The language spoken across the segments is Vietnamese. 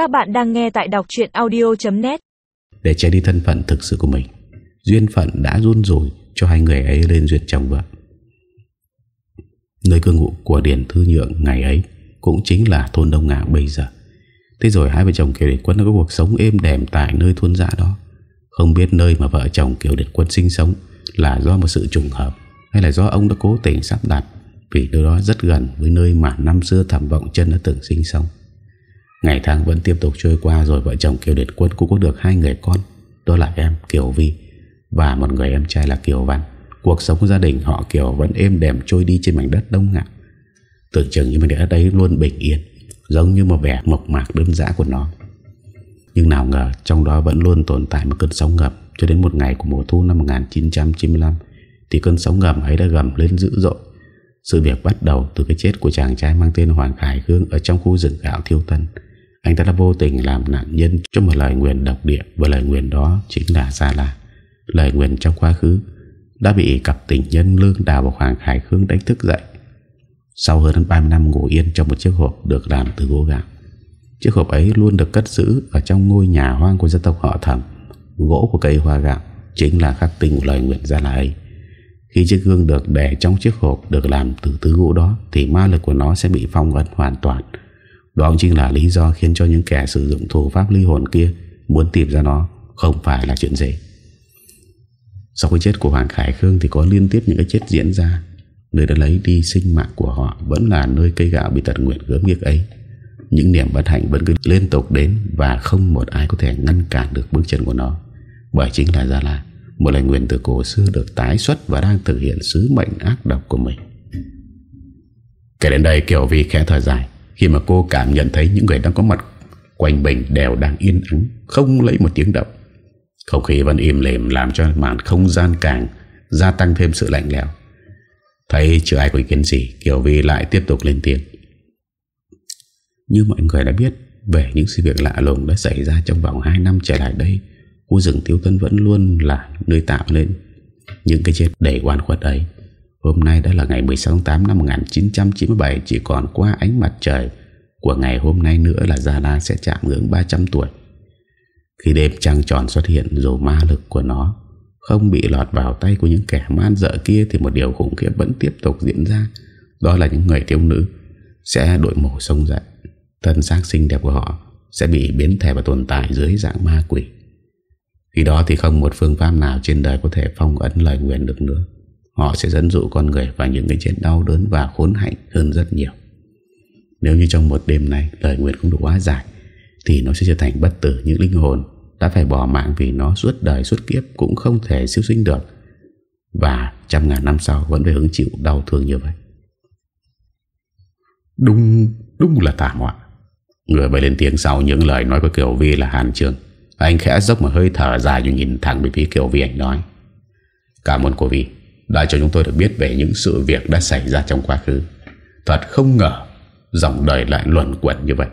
Các bạn đang nghe tại đọc chuyện audio.net Để che đi thân phận thực sự của mình, Duyên phận đã run rồi Cho hai người ấy lên duyệt chồng vợ. Nơi cư ngụ của Điền Thư Nhượng ngày ấy Cũng chính là thôn Đông ngã bây giờ. Thế rồi hai vợ chồng Kiều Điệt Quân đã có cuộc sống êm đềm tại nơi thôn dạ đó. Không biết nơi mà vợ chồng Kiều Điệt Quân sinh sống Là do một sự trùng hợp Hay là do ông đã cố tình sắp đặt, Vì nơi đó rất gần với nơi mà năm xưa thảm vọng chân đã từng sinh sống. Ngày tháng vẫn tiếp tục trôi qua Rồi vợ chồng Kiều Điệt Quân cũng có được hai người con. Đó là em, Kiều Vi, Và một người em trai là Kiều Văn. Cuộc sống của gia đình họ Kiều vẫn êm đềm trôi đi trên mảnh đất đông ngạc. Tưởng chừng như mảnh đất đấy luôn bình yên, Giống như một vẻ mộc mạc đơn giản của nó. Nhưng nào ngờ, trong đó vẫn luôn tồn tại một cơn sóng ngập Cho đến một ngày của mùa thu năm 1995 Thì cơn sóng ngầm ấy đã gầm lên dữ dội. Sự việc bắt đầu từ cái chết của chàng trai mang tên Hoàng Khải Hương Ở trong khu rừng gạo thiêu tân. Anh ta đã vô tình làm nạn nhân cho một lời nguyện độc địa, Và lời nguyện đó chính là Gia La Lời nguyện trong quá khứ đã bị cặp tình nhân Lương Đào và Hoàng Khải Khương đánh thức dậy. Sau hơn 30 năm ngủ yên trong một chiếc hộp được làm từ gỗ gạo. Chiếc hộp ấy luôn được cất giữ ở trong ngôi nhà hoang của dân tộc họ thẩm. Gỗ của cây hoa gạo chính là khắc tinh của lời nguyện Gia La ấy. Khi chiếc gương được để trong chiếc hộp được làm từ tứ gỗ đó, thì ma lực của nó sẽ bị phong ấn hoàn toàn. Đó chính là lý do khiến cho những kẻ sử dụng thủ pháp ly hồn kia muốn tìm ra nó không phải là chuyện dễ. Sau cái chết của Hoàng Khải Khương thì có liên tiếp những cái chết diễn ra. Nơi đã lấy đi sinh mạng của họ vẫn là nơi cây gạo bị tật nguyện gớm nghiếc ấy. Những niềm bất hạnh vẫn cứ liên tục đến và không một ai có thể ngăn cản được bước chân của nó. Bởi chính là Gia La, một lời nguyện từ cổ xưa được tái xuất và đang thực hiện sứ mệnh ác độc của mình. Kể đến đây Kiều Vi khẽ thở dài khi mà cô cảm nhận thấy những người đang có mặt quanh mình đều đang yên ắng, không lấy một tiếng động. Không khí vẫn im lềm làm cho màn không gian càng gia tăng thêm sự lạnh lẽo. Thấy chưa ai có ý kiến gì, Kiều Vi lại tiếp tục lên tiếng. Như mọi người đã biết về những sự việc lạ lùng đã xảy ra trong vòng 2 năm trở lại đây, khu rừng Tiếu Tân vẫn luôn là nơi tạo nên những cái chết đầy oan khuất ấy. Hôm nay đã là ngày 16 tháng 8 năm 1997 Chỉ còn qua ánh mặt trời. Của ngày hôm nay nữa là Gia La sẽ chạm ngưỡng 300 tuổi. Khi đêm trăng tròn xuất hiện, Dù ma lực của nó Không bị lọt vào tay của những kẻ man dợ kia, Thì một điều khủng khiếp vẫn tiếp tục diễn ra. Đó là những người thiếu nữ Sẽ đội mổ sông dậy. Thân xác xinh đẹp của họ Sẽ bị biến thể và tồn tại dưới dạng ma quỷ. Khi đó thì không một phương pháp nào trên đời có thể phong ấn lời nguyện được nữa. Họ sẽ dẫn dụ con người vào những cái chuyện đau đớn và khốn hạnh hơn rất nhiều Nếu như trong một đêm này lời nguyện không đủ quá dài thì nó sẽ trở thành bất tử những linh hồn đã phải bỏ mạng vì nó suốt đời suốt kiếp cũng không thể siêu sinh được và trăm ngàn năm sau vẫn phải hứng chịu đau thương như vậy. Đúng, đúng là tà họa. Người bay lên tiếng sau những lời nói của Kiều Vi là Hàn Trường. Anh khẽ dốc một hơi thở dài rồi nhìn thẳng về phía Kiều Vi anh nói. Cảm ơn cô Vi đã cho chúng tôi được biết về những sự việc đã xảy ra trong quá khứ. Thật không ngờ, dòng đời lại luẩn quẩn như vậy.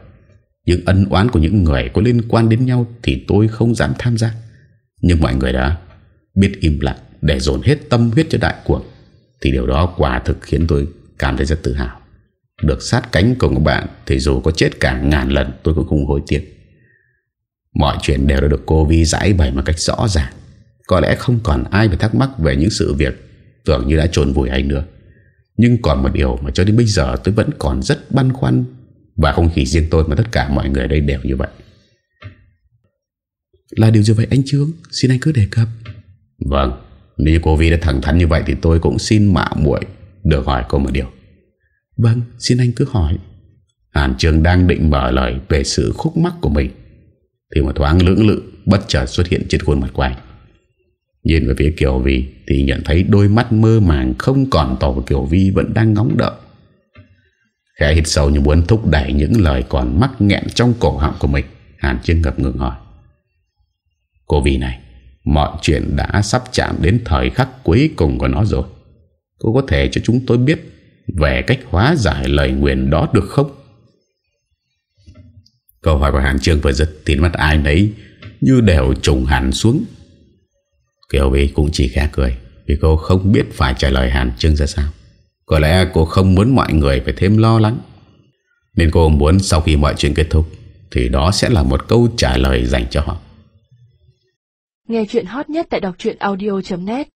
Những ân oán của những người có liên quan đến nhau Thì tôi không dám tham gia Nhưng mọi người đã biết im lặng Để dồn hết tâm huyết cho đại cuộc, Thì điều đó quả thực khiến tôi cảm thấy rất tự hào Được sát cánh cùng các bạn Thì dù có chết cả ngàn lần, Tôi cũng không hối tiếc Mọi chuyện đều đã được cô Vi giải bày một cách rõ ràng Có lẽ không còn ai phải thắc mắc Về những sự việc Tưởng như đã trồn vùi anh nữa. Nhưng còn một điều mà cho đến bây giờ tôi vẫn còn rất băn khoăn và không chỉ riêng tôi mà tất cả mọi người đây đều như vậy. Là điều gì vậy anh Trương? Xin anh cứ đề cập. Vâng Nếu cô Vi đã thẳng thắn như vậy Thì tôi cũng xin mạo muội Được hỏi cô một điều. Vâng xin anh cứ hỏi. Hàn Trương đang định mở lời Về sự khúc mắc của mình, Thì một thoáng lưỡng lự Bất chợt xuất hiện trên khuôn mặt của anh. Nhìn về phía Kiều Vi Thì nhận thấy đôi mắt mơ màng Không còn tỏ của Kiều Vi vẫn đang ngóng đợi. Khẽ hít sâu như muốn thúc đẩy những lời còn mắc nghẹn trong cổ họng của mình, Hàn Trương ngập ngừng hỏi. Cô Vi này, Mọi chuyện đã sắp chạm đến thời khắc cuối cùng của nó rồi. Cô có thể cho chúng tôi biết Về cách hóa giải lời nguyện đó được không? Câu hỏi của Hàn Trương vừa dứt Thì mắt ai nấy Như đều trùng hẳn xuống. Kiều Vy cũng chỉ khẽ cười, Vì cô không biết phải trả lời Hàn Trương ra sao. Có lẽ cô không muốn mọi người phải thêm lo lắng. Nên cô muốn sau khi mọi chuyện kết thúc, Thì đó sẽ là một câu trả lời dành cho họ. Nghe chuyện hot nhất tại đọc audio.net